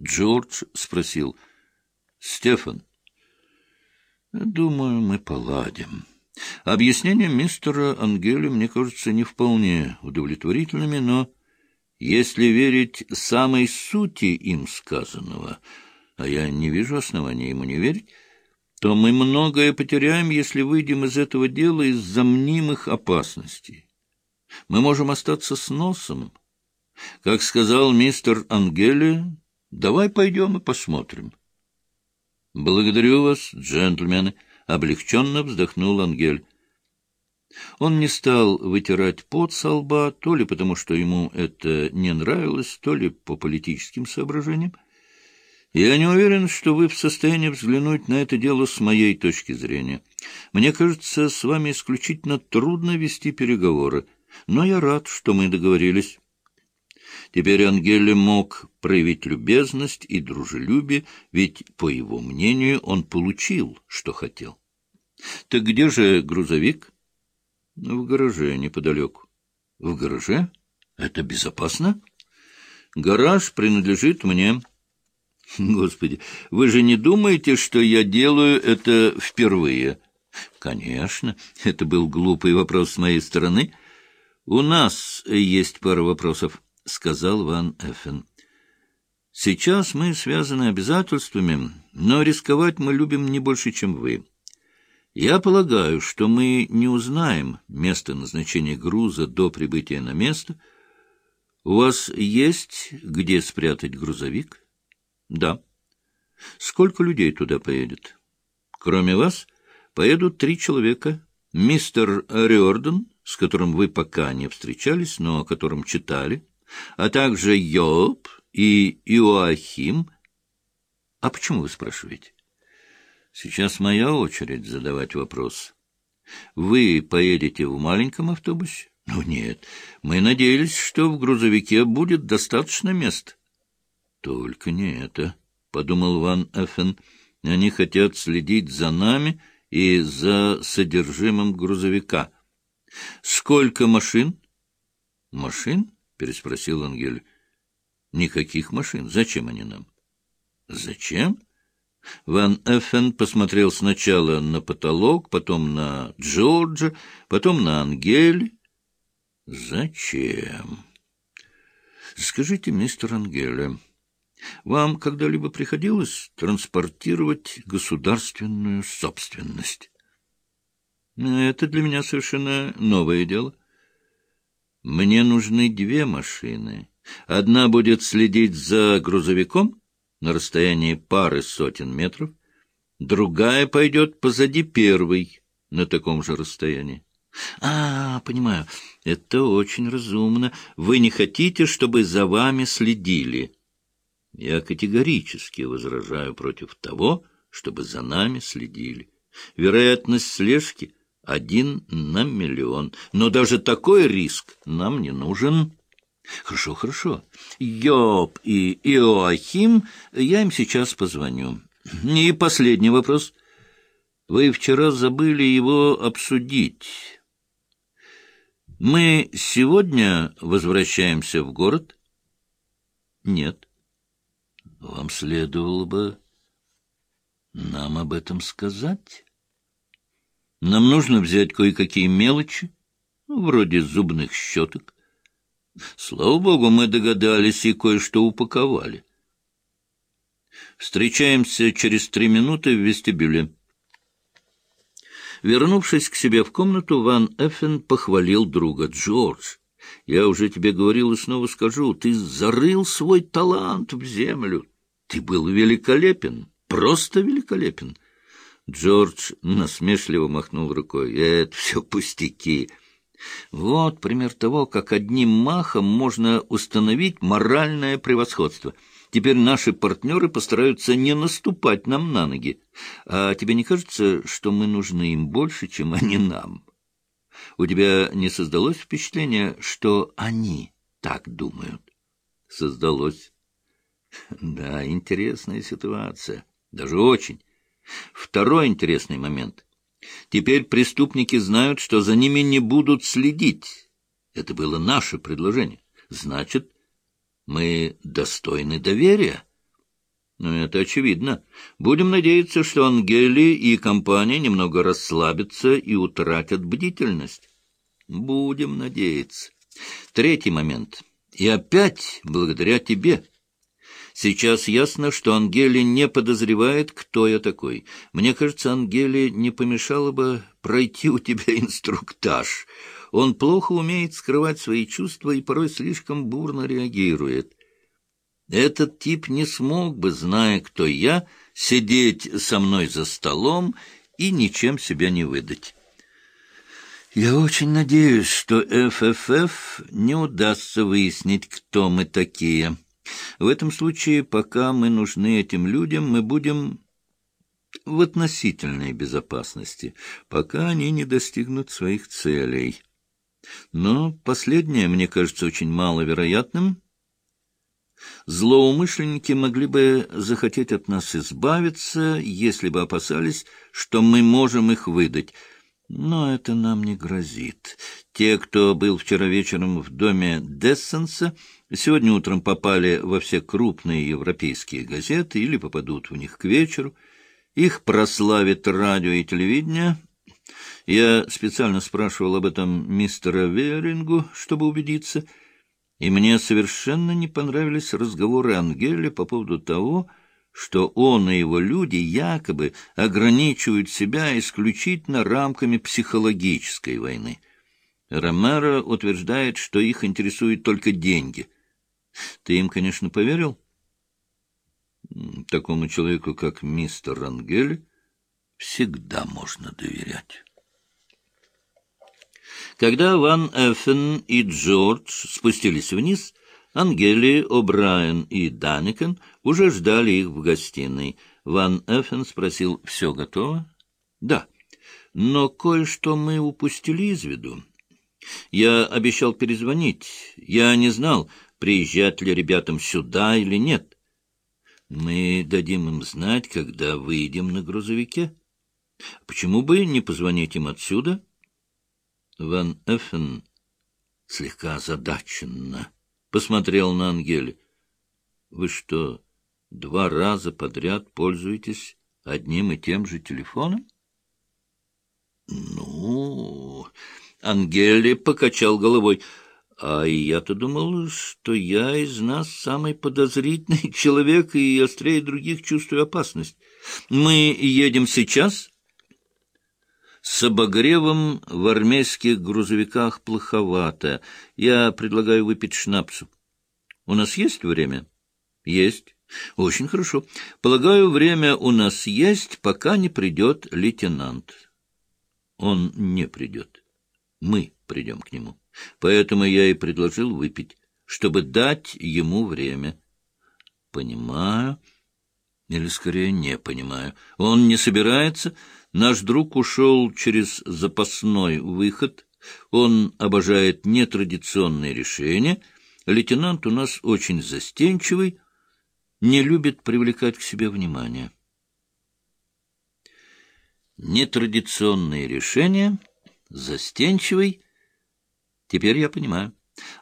Джордж спросил. — Стефан, думаю, мы поладим. Объяснения мистера Ангели мне кажутся не вполне удовлетворительными, но если верить самой сути им сказанного, а я не вижу основания ему не верить, то мы многое потеряем, если выйдем из этого дела из-за мнимых опасностей. Мы можем остаться с носом. Как сказал мистер Ангели, давай пойдем и посмотрим. — Благодарю вас, джентльмены, — облегченно вздохнул Ангель. Он не стал вытирать пот со лба, то ли потому, что ему это не нравилось, то ли по политическим соображениям. Я не уверен, что вы в состоянии взглянуть на это дело с моей точки зрения. Мне кажется, с вами исключительно трудно вести переговоры, но я рад, что мы договорились. Теперь Ангеле мог проявить любезность и дружелюбие, ведь, по его мнению, он получил, что хотел. — Так где же грузовик? — В гараже неподалеку. — В гараже? Это безопасно? — Гараж принадлежит мне. — Господи, вы же не думаете, что я делаю это впервые? — Конечно, это был глупый вопрос с моей стороны. — У нас есть пара вопросов. — сказал Ван Эффен. «Сейчас мы связаны обязательствами, но рисковать мы любим не больше, чем вы. Я полагаю, что мы не узнаем место назначения груза до прибытия на место. У вас есть где спрятать грузовик?» «Да». «Сколько людей туда поедет?» «Кроме вас поедут три человека. Мистер Риордан, с которым вы пока не встречались, но о котором читали» а также Йоб и Иоахим. А почему вы спрашиваете? Сейчас моя очередь задавать вопрос. Вы поедете в маленьком автобусе? Ну нет, мы надеялись, что в грузовике будет достаточно места. Только не это, — подумал Ван Эффен. Они хотят следить за нами и за содержимым грузовика. Сколько машин? Машин? — переспросил Ангель. — Никаких машин. Зачем они нам? — Зачем? Ван Эффен посмотрел сначала на потолок, потом на Джорджа, потом на Ангель. — Зачем? — Скажите, мистер Ангеля, вам когда-либо приходилось транспортировать государственную собственность? — Это для меня совершенно новое дело. — мне нужны две машины. Одна будет следить за грузовиком на расстоянии пары сотен метров, другая пойдет позади первой на таком же расстоянии. А, понимаю, это очень разумно. Вы не хотите, чтобы за вами следили. Я категорически возражаю против того, чтобы за нами следили. Вероятность слежки — один на миллион. Но даже такой риск нам не нужен. Хорошо, хорошо. Йоб и Иоахим, я им сейчас позвоню. И последний вопрос. Вы вчера забыли его обсудить. Мы сегодня возвращаемся в город? Нет. Вам следовало бы нам об этом сказать. Нам нужно взять кое-какие мелочи, ну, вроде зубных щеток. Слава богу, мы догадались и кое-что упаковали. Встречаемся через три минуты в вестибюле. Вернувшись к себе в комнату, Ван Эффен похвалил друга. «Джордж, я уже тебе говорил и снова скажу, ты зарыл свой талант в землю. Ты был великолепен, просто великолепен. Джордж насмешливо махнул рукой. Это все пустяки. Вот пример того, как одним махом можно установить моральное превосходство. Теперь наши партнеры постараются не наступать нам на ноги. А тебе не кажется, что мы нужны им больше, чем они нам? У тебя не создалось впечатление, что они так думают? Создалось. Да, интересная ситуация. Даже очень. Второй интересный момент. Теперь преступники знают, что за ними не будут следить. Это было наше предложение. Значит, мы достойны доверия. Ну, это очевидно. Будем надеяться, что Ангели и компания немного расслабятся и утратят бдительность. Будем надеяться. Третий момент. И опять благодаря тебе. Сейчас ясно, что Ангели не подозревает, кто я такой. Мне кажется, Ангели не помешало бы пройти у тебя инструктаж. Он плохо умеет скрывать свои чувства и порой слишком бурно реагирует. Этот тип не смог бы, зная, кто я, сидеть со мной за столом и ничем себя не выдать. Я очень надеюсь, что ФФФ не удастся выяснить, кто мы такие. В этом случае, пока мы нужны этим людям, мы будем в относительной безопасности, пока они не достигнут своих целей. Но последнее мне кажется очень маловероятным, Злоумышленники могли бы захотеть от нас избавиться, если бы опасались, что мы можем их выдать. Но это нам не грозит. Те, кто был вчера вечером в доме Дессенса, сегодня утром попали во все крупные европейские газеты или попадут в них к вечеру. Их прославит радио и телевидение. Я специально спрашивал об этом мистера Верингу, чтобы убедиться — и мне совершенно не понравились разговоры Ангеля по поводу того, что он и его люди якобы ограничивают себя исключительно рамками психологической войны. Ромеро утверждает, что их интересуют только деньги. Ты им, конечно, поверил? Такому человеку, как мистер Ангель, всегда можно доверять. Когда Ван Эффен и Джордж спустились вниз, Ангели, О'Брайен и Даникен уже ждали их в гостиной. Ван Эффен спросил, «Все готово?» «Да, но кое-что мы упустили из виду. Я обещал перезвонить. Я не знал, приезжать ли ребятам сюда или нет. Мы дадим им знать, когда выйдем на грузовике. Почему бы не позвонить им отсюда?» Ван Эффен слегка озадаченно посмотрел на Ангеле. — Вы что, два раза подряд пользуетесь одним и тем же телефоном? — Ну... Ангели покачал головой. — А я-то думал, что я из нас самый подозрительный человек и острее других чувствую опасность. Мы едем сейчас? — с обогревом в армейских грузовиках плоховато. Я предлагаю выпить шнапсу. У нас есть время? Есть. Очень хорошо. Полагаю, время у нас есть, пока не придет лейтенант. Он не придет. Мы придем к нему. Поэтому я и предложил выпить, чтобы дать ему время. Понимаю. Или, скорее, не понимаю. Он не собирается... Наш друг ушел через запасной выход. Он обожает нетрадиционные решения. Лейтенант у нас очень застенчивый, не любит привлекать к себе внимание. Нетрадиционные решения, застенчивый. Теперь я понимаю.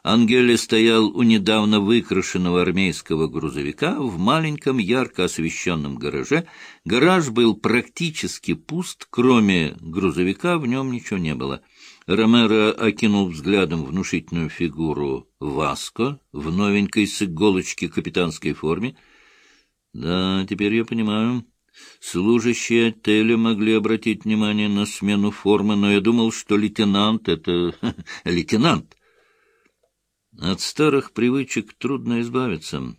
Ангеле стоял у недавно выкрашенного армейского грузовика в маленьком ярко освещенном гараже. Гараж был практически пуст, кроме грузовика в нем ничего не было. Ромеро окинул взглядом внушительную фигуру Васко в новенькой с иголочки капитанской форме. Да, теперь я понимаю. Служащие отеля могли обратить внимание на смену формы, но я думал, что лейтенант — это лейтенант — от старых привычек трудно избавиться.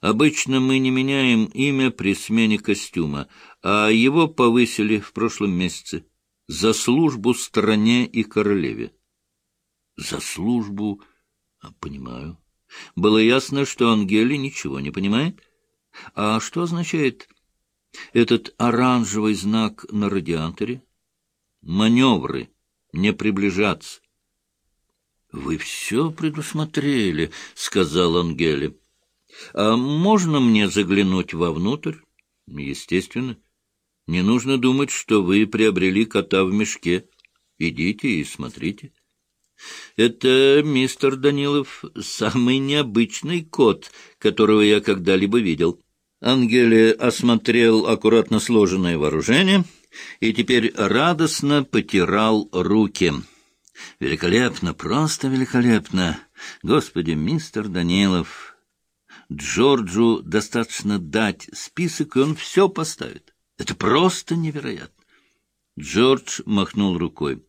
Обычно мы не меняем имя при смене костюма, а его повысили в прошлом месяце за службу стране и королеве. За службу... А, понимаю. Было ясно, что Ангели ничего не понимает. А что означает этот оранжевый знак на радиаторе? Маневры. Не приближаться. Вы все предусмотрели, — сказал Ангеле. — А можно мне заглянуть вовнутрь? — Естественно. Не нужно думать, что вы приобрели кота в мешке. Идите и смотрите. Это, мистер Данилов, самый необычный кот, которого я когда-либо видел. Ангели осмотрел аккуратно сложенное вооружение и теперь радостно потирал руки. «Великолепно, просто великолепно! Господи, мистер Данилов!» Джорджу достаточно дать список, и он все поставит. Это просто невероятно. Джордж махнул рукой.